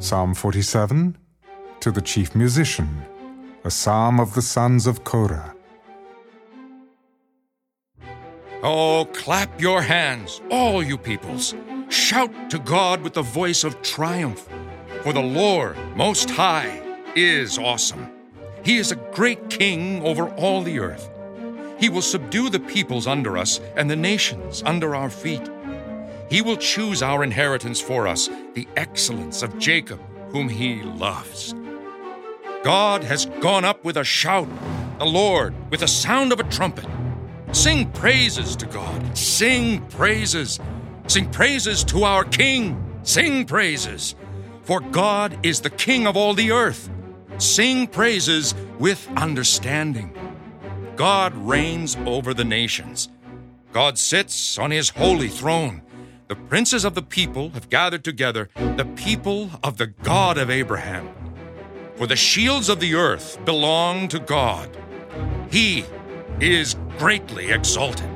Psalm 47 to the chief musician, a psalm of the sons of Korah. Oh, clap your hands, all you peoples. Shout to God with the voice of triumph. For the Lord, Most High, is awesome. He is a great king over all the earth. He will subdue the peoples under us and the nations under our feet. He will choose our inheritance for us, the excellence of Jacob, whom he loves. God has gone up with a shout, the Lord with the sound of a trumpet. Sing praises to God. Sing praises. Sing praises to our King. Sing praises. For God is the King of all the earth. Sing praises with understanding. God reigns over the nations. God sits on his holy throne. The princes of the people have gathered together, the people of the God of Abraham. For the shields of the earth belong to God. He is greatly exalted.